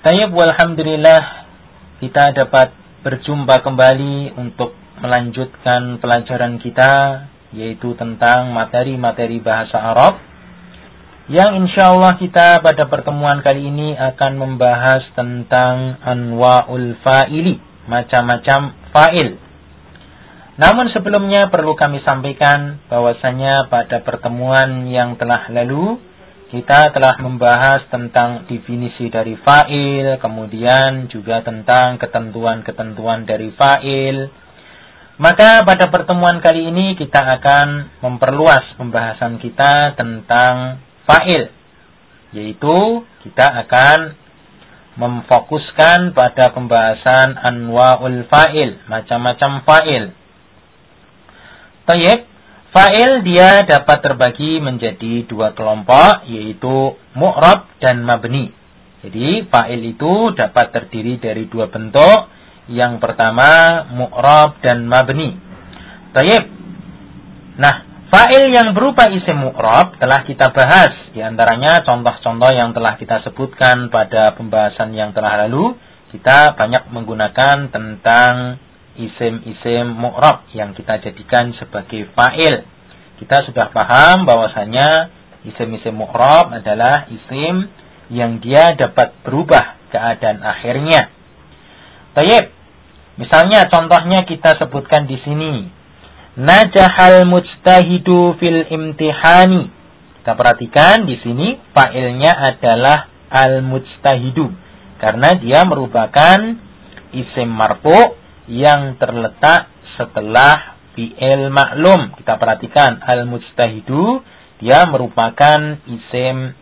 Tayyib walhamdulillah kita dapat berjumpa kembali untuk melanjutkan pelajaran kita yaitu tentang materi-materi bahasa Arab yang insya Allah kita pada pertemuan kali ini akan membahas tentang anwa'ul fa'ili macam-macam fa'il. Namun sebelumnya perlu kami sampaikan bahwasanya pada pertemuan yang telah lalu kita telah membahas tentang definisi dari fa'il, kemudian juga tentang ketentuan-ketentuan dari fa'il. Maka pada pertemuan kali ini kita akan memperluas pembahasan kita tentang fa'il. Yaitu kita akan memfokuskan pada pembahasan anwa'ul fa'il, macam-macam fa'il. Tayyib, Fa'il dia dapat terbagi menjadi dua kelompok yaitu mu'rab dan mabni. Jadi fa'il itu dapat terdiri dari dua bentuk. Yang pertama mu'rab dan mabni. Tayyib. Nah, fa'il yang berupa isim mu'rab telah kita bahas. Di antaranya contoh-contoh yang telah kita sebutkan pada pembahasan yang telah lalu. Kita banyak menggunakan tentang isim-isim mu'rab yang kita jadikan sebagai fa'il. Kita sudah paham bahwasanya isim-isim mu'rab adalah isim yang dia dapat berubah keadaan akhirnya. Tayyib. Misalnya contohnya kita sebutkan di sini. Najahal mujtahidu fil imtihani. Kita perhatikan di sini fa'ilnya adalah al-mujtahidu karena dia merupakan isim marfu yang terletak setelah fi'il maklum. Kita perhatikan al-mujtahidu dia merupakan isim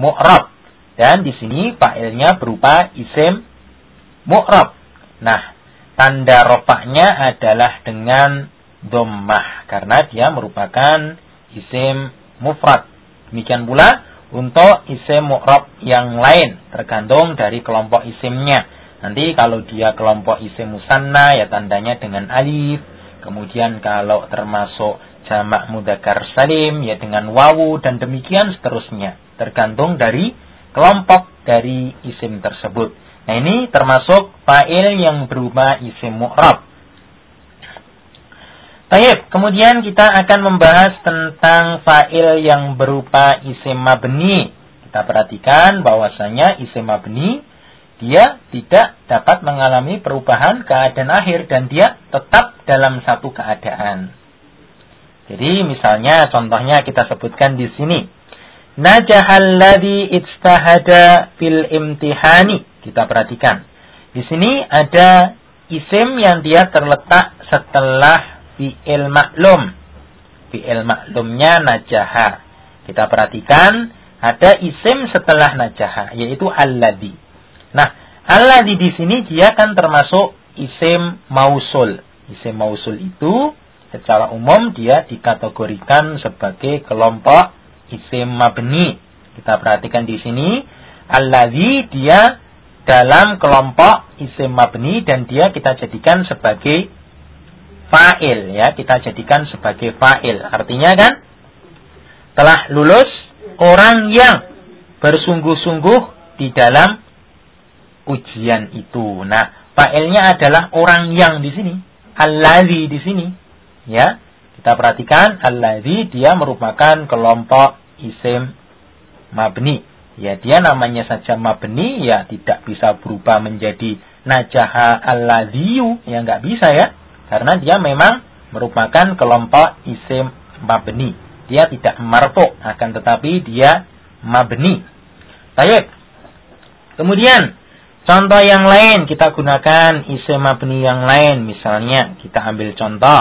mu'rab dan di sini fa'ilnya berupa isim mu'rab. Nah, tanda rofaknya adalah dengan dommah karena dia merupakan isim mufrad. Demikian pula untuk isim mu'rab yang lain tergantung dari kelompok isimnya. Nanti kalau dia kelompok isim musanna ya tandanya dengan alif. Kemudian kalau termasuk jamak mudakar salim ya dengan wawu dan demikian seterusnya. Tergantung dari kelompok dari isim tersebut. Nah ini termasuk fa'il yang berupa isim mu'rab. Baik, kemudian kita akan membahas tentang fa'il yang berupa isim mabni. Kita perhatikan bahwasanya isim mabni dia tidak dapat mengalami perubahan keadaan akhir dan dia tetap dalam satu keadaan. Jadi misalnya contohnya kita sebutkan di sini. Najahal ladzi ijtahada fil imtihani. Kita perhatikan. Di sini ada isim yang dia terletak setelah fi'il maklum. Fi'il maklumnya najaha. Kita perhatikan ada isim setelah najaha yaitu alladzi. Nah, Allah di sini dia kan termasuk isim mausul. Isim mausul itu secara umum dia dikategorikan sebagai kelompok isim mabni. Kita perhatikan di sini alladzi dia dalam kelompok isim mabni dan dia kita jadikan sebagai fa'il ya, kita jadikan sebagai fa'il. Artinya kan telah lulus orang yang bersungguh-sungguh di dalam ujian itu. Nah, fa'ilnya adalah orang yang di sini. Allazi di sini. Ya. Kita perhatikan allazi dia merupakan kelompok isim mabni. Ya, dia namanya saja mabni ya tidak bisa berubah menjadi najaha allaziyu ya nggak bisa ya. Karena dia memang merupakan kelompok isim mabni. Dia tidak marfu akan tetapi dia mabni. Baik. Kemudian Contoh yang lain kita gunakan isim mabni yang lain. Misalnya kita ambil contoh.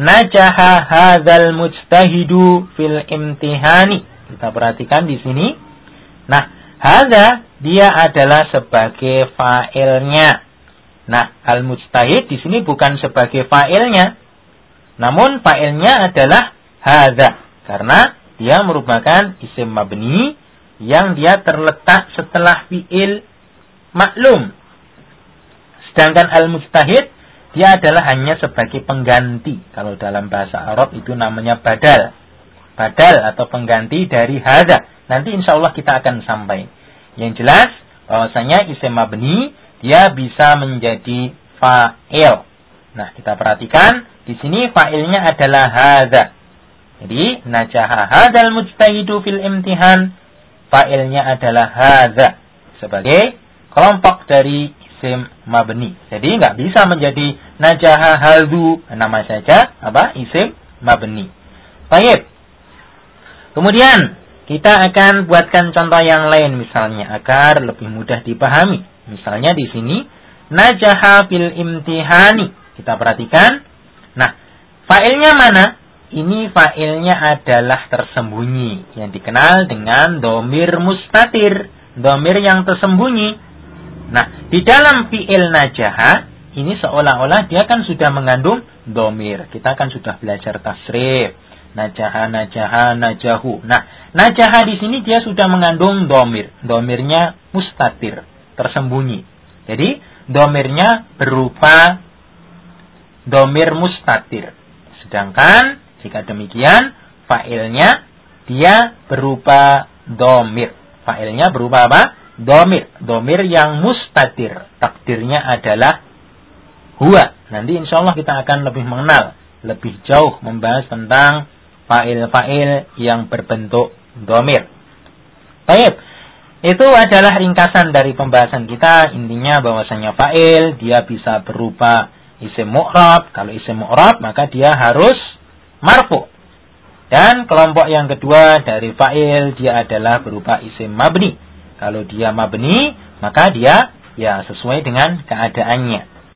Najaha hadzal mujtahidu fil imtihani. Kita perhatikan di sini. Nah, hadza dia adalah sebagai fa'ilnya. Nah, al-mujtahid di sini bukan sebagai fa'ilnya. Namun fa'ilnya adalah hadza. Karena dia merupakan isim mabni yang dia terletak setelah fi'il maklum. Sedangkan al-mustahid dia adalah hanya sebagai pengganti. Kalau dalam bahasa Arab itu namanya badal. Badal atau pengganti dari hadza. Nanti insya Allah kita akan sampai. Yang jelas bahwasanya isim mabni dia bisa menjadi fa'il. Nah, kita perhatikan di sini fa'ilnya adalah hadza. Jadi, najaha hadzal mujtahidu fil imtihan fa'ilnya adalah hadza sebagai kelompok dari isim mabni. Jadi nggak bisa menjadi najaha haldu nama saja apa isim mabni. Baik. Kemudian kita akan buatkan contoh yang lain misalnya agar lebih mudah dipahami. Misalnya di sini najaha fil imtihani. Kita perhatikan. Nah, failnya mana? Ini failnya adalah tersembunyi yang dikenal dengan domir mustatir, domir yang tersembunyi. Nah, di dalam fi'il najaha ini seolah-olah dia kan sudah mengandung domir. Kita kan sudah belajar tasrif. Najaha, najaha, najahu. Nah, najaha di sini dia sudah mengandung domir. Domirnya mustatir, tersembunyi. Jadi, domirnya berupa domir mustatir. Sedangkan, jika demikian, failnya dia berupa domir. Failnya berupa apa? Domir. Domir yang mustatir. Takdirnya adalah huwa. Nanti insya Allah kita akan lebih mengenal. Lebih jauh membahas tentang fa'il-fa'il yang berbentuk domir. Baik. Itu adalah ringkasan dari pembahasan kita. Intinya bahwasanya fa'il dia bisa berupa isim mu'rab. Kalau isim mu'rab maka dia harus marfu. Dan kelompok yang kedua dari fa'il dia adalah berupa isim mabni. Kalau dia mabni, maka dia ya sesuai dengan keadaannya.